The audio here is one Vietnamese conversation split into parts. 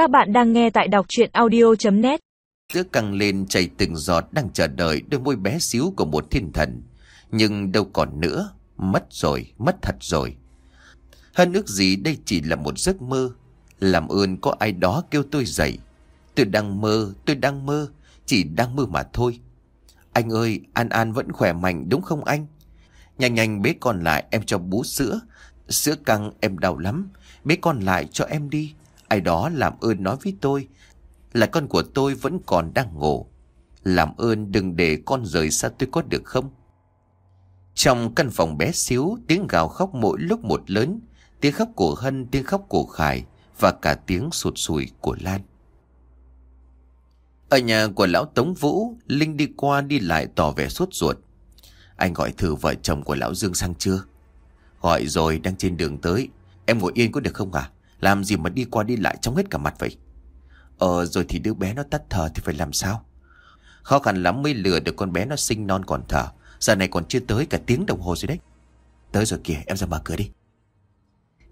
Các bạn đang nghe tại đọc chuyện audio.net Sữa căng lên chảy từng giọt đang chờ đợi đôi môi bé xíu của một thiên thần. Nhưng đâu còn nữa, mất rồi, mất thật rồi. Hơn ước gì đây chỉ là một giấc mơ. Làm ơn có ai đó kêu tôi dậy. Tôi đang mơ, tôi đang mơ, chỉ đang mơ mà thôi. Anh ơi, An An vẫn khỏe mạnh đúng không anh? Nhanh nhanh bế con lại em cho bú sữa. Sữa căng em đau lắm. Bế con lại cho em đi. Ai đó làm ơn nói với tôi là con của tôi vẫn còn đang ngủ. Làm ơn đừng để con rời xa tôi có được không? Trong căn phòng bé xíu, tiếng gào khóc mỗi lúc một lớn, tiếng khóc của Hân, tiếng khóc của Khải và cả tiếng sụt sùi của Lan. Ở nhà của lão Tống Vũ, Linh đi qua đi lại tỏ vẻ sốt ruột. Anh gọi thử vợ chồng của lão Dương sang chưa? Gọi rồi, đang trên đường tới. Em ngồi yên có được không à? Làm gì mà đi qua đi lại trong hết cả mặt vậy? Ờ rồi thì đứa bé nó tắt thở thì phải làm sao? Khó khăn lắm mới lừa được con bé nó sinh non còn thở. Giờ này còn chưa tới cả tiếng đồng hồ rồi đấy. Tới rồi kìa em ra mở cửa đi.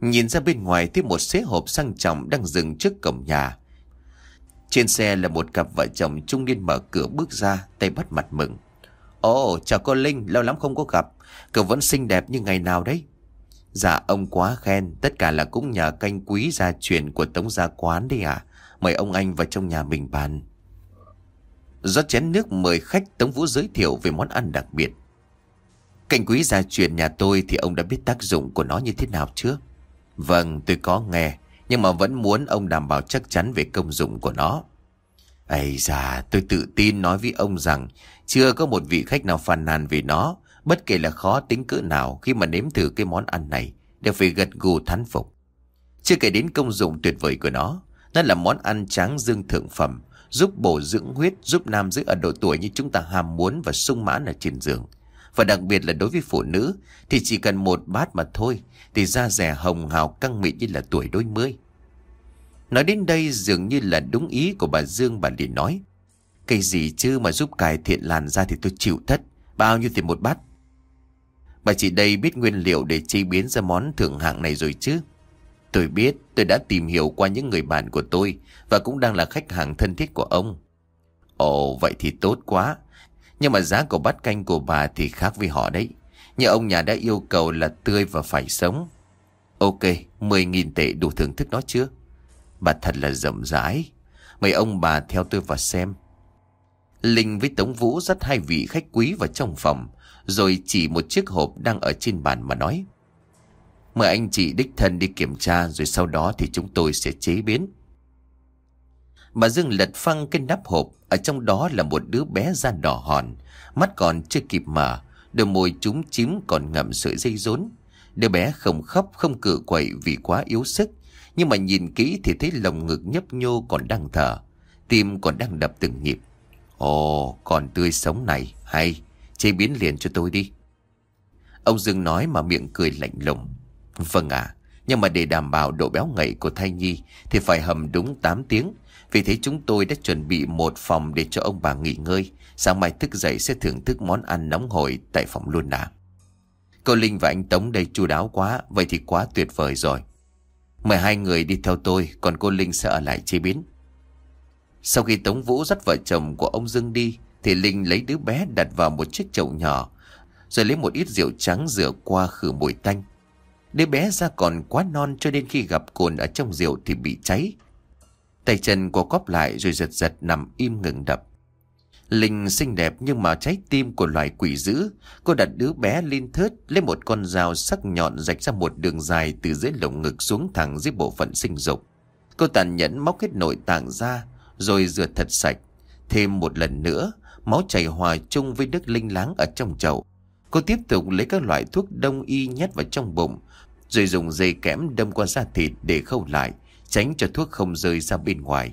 Nhìn ra bên ngoài thấy một xế hộp sang trọng đang dừng trước cổng nhà. Trên xe là một cặp vợ chồng trung niên mở cửa bước ra, tay bắt mặt mừng. Ồ, chào cô Linh, lâu lắm không có gặp. Cậu vẫn xinh đẹp như ngày nào đấy. Dạ ông quá khen, tất cả là cũng nhờ canh quý gia truyền của Tống Gia Quán đấy à. Mời ông anh vào trong nhà mình bàn. Do chén nước mời khách Tống Vũ giới thiệu về món ăn đặc biệt. Canh quý gia truyền nhà tôi thì ông đã biết tác dụng của nó như thế nào chưa? Vâng, tôi có nghe, nhưng mà vẫn muốn ông đảm bảo chắc chắn về công dụng của nó. Ây da, tôi tự tin nói với ông rằng chưa có một vị khách nào phàn nàn về nó, bất kể là khó tính cỡ nào khi mà nếm thử cái món ăn này, đều phải gật gù thán phục. Chưa kể đến công dụng tuyệt vời của nó, nó là món ăn tráng dương thượng phẩm, giúp bổ dưỡng huyết, giúp nam giới ở độ tuổi như chúng ta ham muốn và sung mãn ở trên giường. Và đặc biệt là đối với phụ nữ thì chỉ cần một bát mà thôi thì da rẻ hồng hào căng mịn như là tuổi đôi mươi. Nói đến đây dường như là đúng ý của bà Dương bà liền nói. Cây gì chứ mà giúp cải thiện làn da thì tôi chịu thất. Bao nhiêu thì một bát? Bà chị đây biết nguyên liệu để chế biến ra món thượng hạng này rồi chứ? Tôi biết, tôi đã tìm hiểu qua những người bạn của tôi và cũng đang là khách hàng thân thiết của ông. Ồ, vậy thì tốt quá. Nhưng mà giá của bát canh của bà thì khác với họ đấy. Nhà ông nhà đã yêu cầu là tươi và phải sống. Ok, 10.000 tệ đủ thưởng thức nó chưa? Bà thật là rộng rãi. Mời ông bà theo tôi vào xem. Linh với Tống Vũ dắt hai vị khách quý vào trong phòng, rồi chỉ một chiếc hộp đang ở trên bàn mà nói. Mời anh chị đích thân đi kiểm tra rồi sau đó thì chúng tôi sẽ chế biến. Bà Dương lật phăng cái nắp hộp, ở trong đó là một đứa bé da đỏ hòn, mắt còn chưa kịp mở, đôi môi chúng chím còn ngậm sợi dây rốn. Đứa bé không khóc không cự quậy vì quá yếu sức, nhưng mà nhìn kỹ thì thấy lồng ngực nhấp nhô còn đang thở, tim còn đang đập từng nhịp. Ồ, còn tươi sống này, hay, chế biến liền cho tôi đi. Ông Dương nói mà miệng cười lạnh lùng. Vâng ạ, nhưng mà để đảm bảo độ béo ngậy của thai nhi thì phải hầm đúng 8 tiếng. Vì thế chúng tôi đã chuẩn bị một phòng để cho ông bà nghỉ ngơi. Sáng mai thức dậy sẽ thưởng thức món ăn nóng hổi tại phòng luôn ạ. Cô Linh và anh Tống đây chu đáo quá, vậy thì quá tuyệt vời rồi. Mời hai người đi theo tôi, còn cô Linh sẽ ở lại chế biến. Sau khi Tống Vũ dắt vợ chồng của ông Dương đi, thì Linh lấy đứa bé đặt vào một chiếc chậu nhỏ, rồi lấy một ít rượu trắng rửa qua khử mùi tanh. Đứa bé ra còn quá non cho nên khi gặp cồn ở trong rượu thì bị cháy. Tay chân cô cóp lại rồi giật giật nằm im ngừng đập. Linh xinh đẹp nhưng mà trái tim của loài quỷ dữ. Cô đặt đứa bé lên thớt, lấy một con dao sắc nhọn rạch ra một đường dài từ dưới lồng ngực xuống thẳng dưới bộ phận sinh dục. Cô tàn nhẫn móc hết nội tạng ra, rồi rửa thật sạch. Thêm một lần nữa, máu chảy hòa chung với nước linh láng ở trong chậu. Cô tiếp tục lấy các loại thuốc đông y nhét vào trong bụng, rồi dùng dây kẽm đâm qua da thịt để khâu lại, tránh cho thuốc không rơi ra bên ngoài.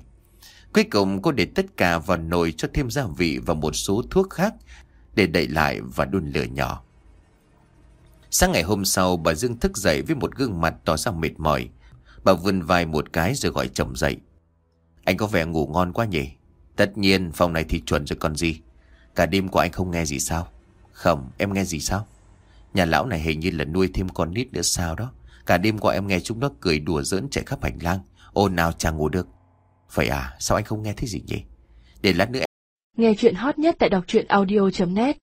Cuối cùng cô để tất cả vào nồi cho thêm gia vị và một số thuốc khác để đậy lại và đun lửa nhỏ. Sáng ngày hôm sau bà Dương thức dậy với một gương mặt tỏ ra mệt mỏi. Bà vươn vai một cái rồi gọi chồng dậy. Anh có vẻ ngủ ngon quá nhỉ? Tất nhiên phòng này thì chuẩn rồi còn gì. Cả đêm của anh không nghe gì sao? Không, em nghe gì sao? Nhà lão này hình như là nuôi thêm con nít nữa sao đó. Cả đêm qua em nghe chúng nó cười đùa giỡn chạy khắp hành lang. Ôn nào chẳng ngủ được. Vậy à sao anh không nghe thấy gì nhỉ Để lát nữa Nghe chuyện hot nhất tại đọc truyện audio.net